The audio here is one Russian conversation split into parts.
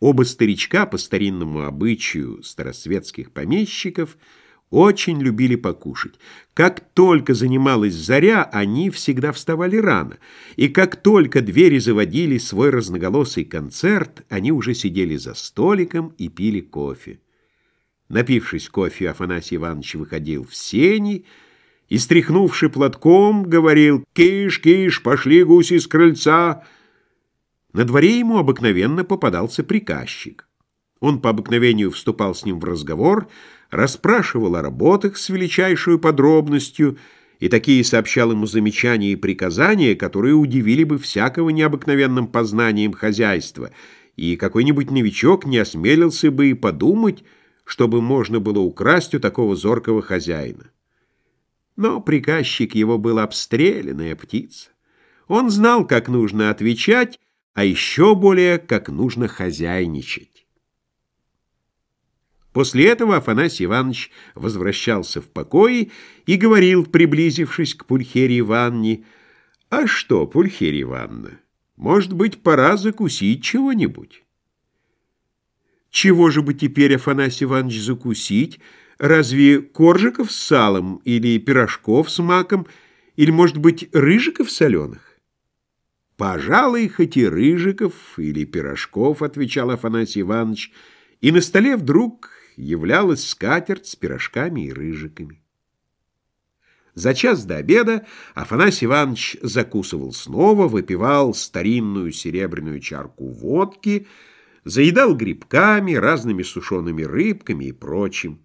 Оба старичка, по старинному обычаю старосветских помещиков, очень любили покушать. Как только занималась заря, они всегда вставали рано, и как только двери заводили свой разноголосый концерт, они уже сидели за столиком и пили кофе. Напившись кофе, Афанасий Иванович выходил в сени и, стряхнувши платком, говорил «Киш, киш, пошли гуси с крыльца!» На дворе ему обыкновенно попадался приказчик. Он по обыкновению вступал с ним в разговор, расспрашивал о работах с величайшей подробностью и такие сообщал ему замечания и приказания, которые удивили бы всякого необыкновенным познанием хозяйства, и какой-нибудь новичок не осмелился бы и подумать, чтобы можно было украсть у такого зоркого хозяина. Но приказчик его был обстрелянная птица. Он знал, как нужно отвечать, а еще более, как нужно хозяйничать. После этого Афанасий Иванович возвращался в покои и говорил, приблизившись к Пульхерии Ивановне, «А что, Пульхерия Ивановна, может быть, пора закусить чего-нибудь?» «Чего же бы теперь, Афанасий Иванович, закусить? Разве коржиков с салом или пирожков с маком, или, может быть, рыжиков соленых?» «Пожалуй, хоть и рыжиков или пирожков», — отвечал Афанасий Иванович, и на столе вдруг являлась скатерть с пирожками и рыжиками. За час до обеда Афанасий Иванович закусывал снова, выпивал старинную серебряную чарку водки, заедал грибками, разными сушеными рыбками и прочим.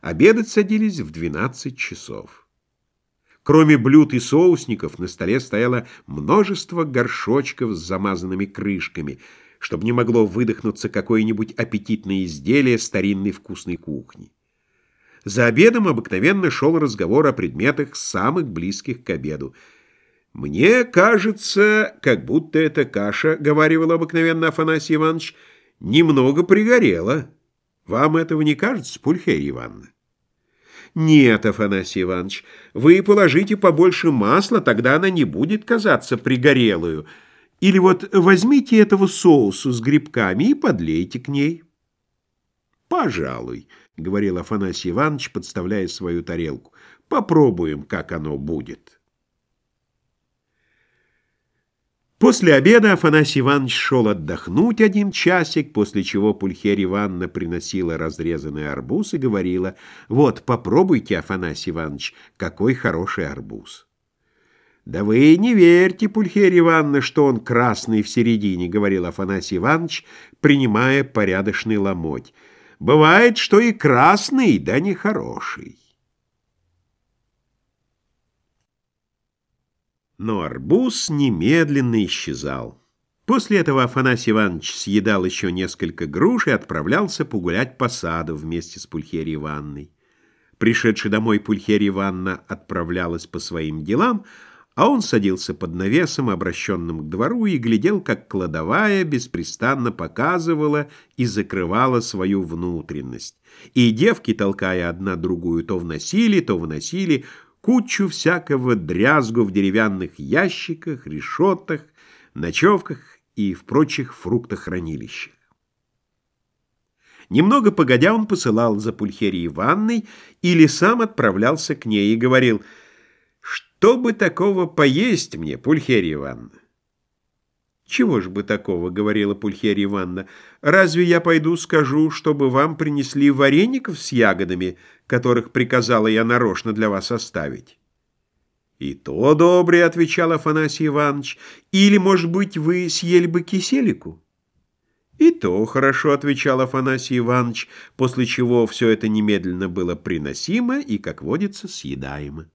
Обедать садились в двенадцать часов. Кроме блюд и соусников на столе стояло множество горшочков с замазанными крышками, чтобы не могло выдохнуться какое-нибудь аппетитное изделие старинной вкусной кухни. За обедом обыкновенно шел разговор о предметах самых близких к обеду. «Мне кажется, как будто эта каша, — говаривал обыкновенно Афанасий Иванович, — немного пригорела. Вам этого не кажется, Пульхерия Ивановна?» «Нет, Афанасий Иванович, вы положите побольше масла, тогда она не будет казаться пригорелую. Или вот возьмите этого соусу с грибками и подлейте к ней». «Пожалуй», — говорил Афанасий Иванович, подставляя свою тарелку. «Попробуем, как оно будет». После обеда Афанасий Иванович шел отдохнуть один часик, после чего Пульхерия Ивановна приносила разрезанный арбуз и говорила, «Вот, попробуйте, Афанасий Иванович, какой хороший арбуз». «Да вы не верьте, Пульхерия Ивановна, что он красный в середине», — говорил Афанасий Иванович, принимая порядочный ломоть. «Бывает, что и красный, да не хороший». Но арбуз немедленно исчезал. После этого Афанасий Иванович съедал еще несколько груш и отправлялся погулять по саду вместе с Пульхерией Ивановной. Пришедший домой Пульхерия Ивановна отправлялась по своим делам, а он садился под навесом, обращенным к двору, и глядел, как кладовая беспрестанно показывала и закрывала свою внутренность. И девки, толкая одна другую, то вносили, то выносили кучу всякого дрязгу в деревянных ящиках, решетах, ночевках и в прочих фруктохранилищах. Немного погодя он посылал за Пульхерией Ивановной или сам отправлялся к ней и говорил, «Что бы такого поесть мне, Пульхерия Ивановна?» «Чего ж бы такого?» — говорила Пульхерия Ивановна. «Разве я пойду скажу, чтобы вам принесли вареников с ягодами, которых приказала я нарочно для вас оставить?» «И то добрый», — отвечал Афанасий Иванович. «Или, может быть, вы съели бы киселику?» «И то хорошо», — отвечал Афанасий Иванович, после чего все это немедленно было приносимо и, как водится, съедаемо.